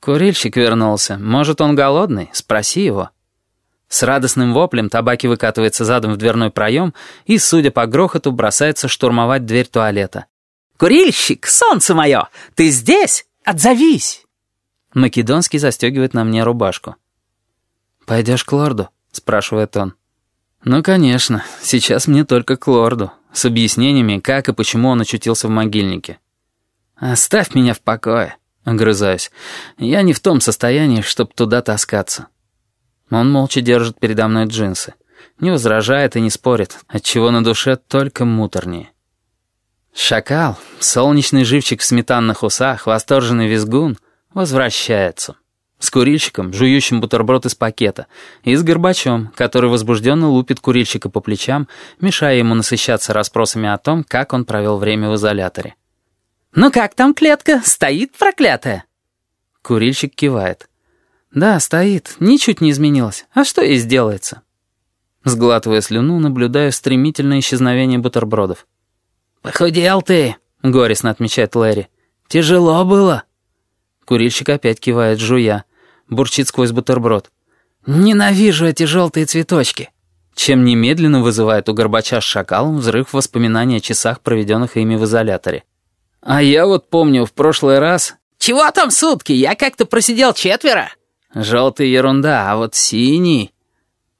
Курильщик вернулся. Может, он голодный? Спроси его. С радостным воплем табаки выкатывается задом в дверной проем и, судя по грохоту, бросается штурмовать дверь туалета. «Курильщик, солнце мое! Ты здесь? Отзовись!» Македонский застегивает на мне рубашку. «Пойдешь к лорду?» — спрашивает он. «Ну, конечно. Сейчас мне только к лорду. С объяснениями, как и почему он очутился в могильнике. Оставь меня в покое». Огрызаюсь. Я не в том состоянии, чтобы туда таскаться. Он молча держит передо мной джинсы. Не возражает и не спорит, отчего на душе только муторнее. Шакал, солнечный живчик в сметанных усах, восторженный визгун, возвращается. С курильщиком, жующим бутерброд из пакета, и с горбачом, который возбужденно лупит курильщика по плечам, мешая ему насыщаться расспросами о том, как он провел время в изоляторе. «Ну как там клетка? Стоит проклятая?» Курильщик кивает. «Да, стоит. Ничуть не изменилось. А что ей сделается?» Сглатывая слюну, наблюдаю стремительное исчезновение бутербродов. «Похудел ты», — горестно отмечает Лэри. «Тяжело было». Курильщик опять кивает, жуя. Бурчит сквозь бутерброд. «Ненавижу эти желтые цветочки». Чем немедленно вызывает у Горбача с шакалом взрыв воспоминаний о часах, проведенных ими в изоляторе. А я вот помню, в прошлый раз... «Чего там сутки? Я как-то просидел четверо». «Желтый ерунда, а вот синий...»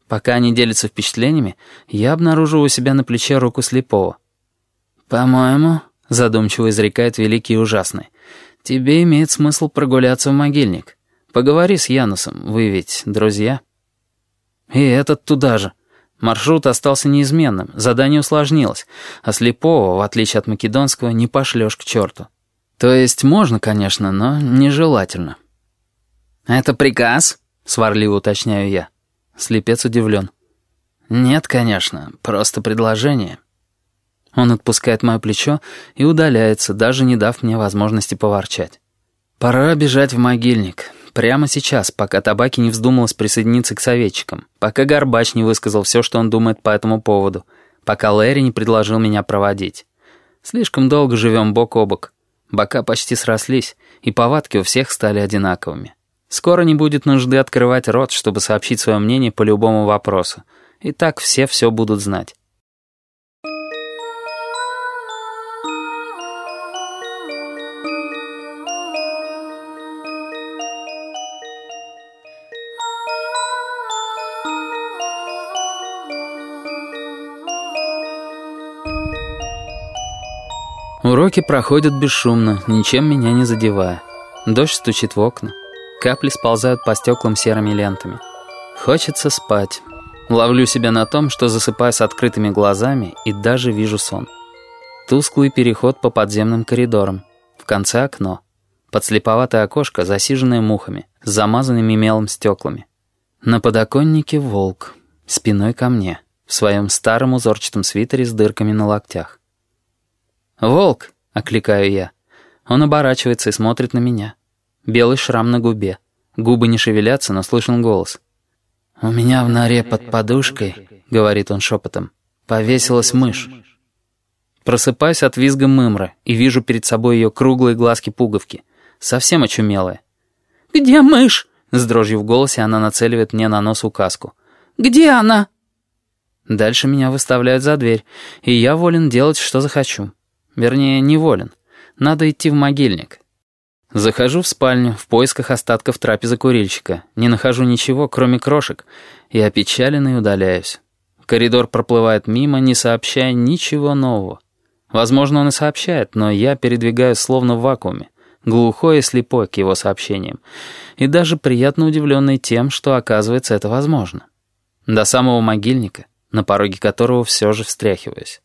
Пока они делятся впечатлениями, я обнаружил у себя на плече руку слепого. «По-моему», — задумчиво изрекает великий и ужасный, «тебе имеет смысл прогуляться в могильник. Поговори с Янусом, вы ведь друзья». И этот туда же. Маршрут остался неизменным, задание усложнилось, а слепого, в отличие от македонского, не пошлешь к черту. То есть можно, конечно, но нежелательно. «Это приказ?» — сварливо уточняю я. Слепец удивлен. «Нет, конечно, просто предложение». Он отпускает мое плечо и удаляется, даже не дав мне возможности поворчать. «Пора бежать в могильник». Прямо сейчас, пока Табаки не вздумалась присоединиться к советчикам, пока Горбач не высказал все, что он думает по этому поводу, пока Лэри не предложил меня проводить. Слишком долго живем бок о бок. Бока почти срослись, и повадки у всех стали одинаковыми. Скоро не будет нужды открывать рот, чтобы сообщить свое мнение по любому вопросу. И так все все будут знать. Уроки проходят бесшумно, ничем меня не задевая. Дождь стучит в окна. Капли сползают по стеклам серыми лентами. Хочется спать. Ловлю себя на том, что засыпаю с открытыми глазами и даже вижу сон. Тусклый переход по подземным коридорам. В конце окно. Подслеповатое окошко, засиженное мухами, с замазанными мелом стеклами. На подоконнике волк, спиной ко мне, в своем старом узорчатом свитере с дырками на локтях. «Волк!» — окликаю я. Он оборачивается и смотрит на меня. Белый шрам на губе. Губы не шевелятся, но слышен голос. «У меня в норе под подушкой», — говорит он шепотом, — «повесилась мышь». Просыпаюсь от визга мымры и вижу перед собой ее круглые глазки-пуговки. Совсем очумелые. «Где мышь?» — с дрожью в голосе она нацеливает мне на нос указку. «Где она?» Дальше меня выставляют за дверь, и я волен делать, что захочу. Вернее, неволен. Надо идти в могильник. Захожу в спальню в поисках остатков трапезы курильщика. Не нахожу ничего, кроме крошек, и опечаленный удаляюсь. Коридор проплывает мимо, не сообщая ничего нового. Возможно, он и сообщает, но я передвигаюсь словно в вакууме, глухой и слепой к его сообщениям, и даже приятно удивленный тем, что, оказывается, это возможно. До самого могильника, на пороге которого все же встряхиваюсь.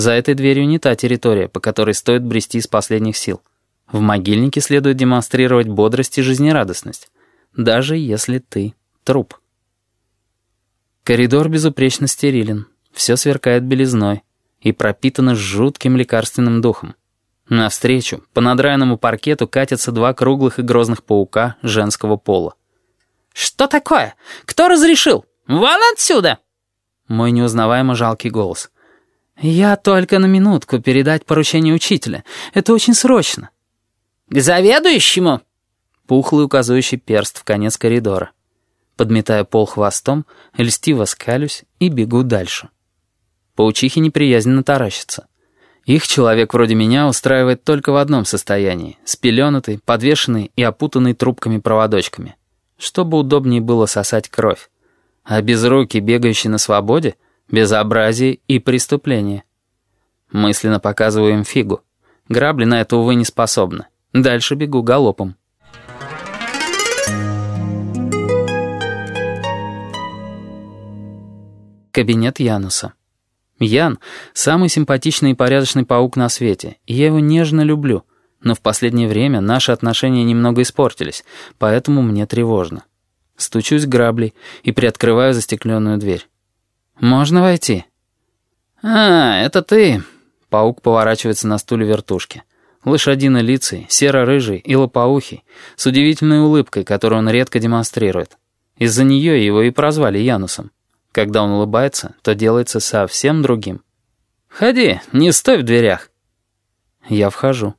За этой дверью не та территория, по которой стоит брести из последних сил. В могильнике следует демонстрировать бодрость и жизнерадостность, даже если ты труп. Коридор безупречно стерилен, все сверкает белизной и пропитано жутким лекарственным духом. Навстречу, по надраенному паркету катятся два круглых и грозных паука женского пола. «Что такое? Кто разрешил? Вон отсюда!» Мой неузнаваемо жалкий голос — «Я только на минутку передать поручение учителя. Это очень срочно». «К заведующему?» пухлый указывающий перст в конец коридора. Подметая пол хвостом, льстиво скалюсь и бегу дальше. Паучихи неприязненно таращатся. Их человек вроде меня устраивает только в одном состоянии — спеленатый, подвешенный и опутанный трубками-проводочками. Чтобы удобнее было сосать кровь. А без руки, бегающий на свободе — безобразие и преступление. Мысленно показываю им фигу. Грабли на это, увы, не способны. Дальше бегу галопом. Кабинет Януса. Ян — самый симпатичный и порядочный паук на свете, и я его нежно люблю. Но в последнее время наши отношения немного испортились, поэтому мне тревожно. Стучусь граблей и приоткрываю застекленную дверь. «Можно войти?» «А, это ты!» Паук поворачивается на стуле вертушки. Лошадино-лицый, серо-рыжий и лопоухий, с удивительной улыбкой, которую он редко демонстрирует. Из-за нее его и прозвали Янусом. Когда он улыбается, то делается совсем другим. «Ходи, не стой в дверях». Я вхожу.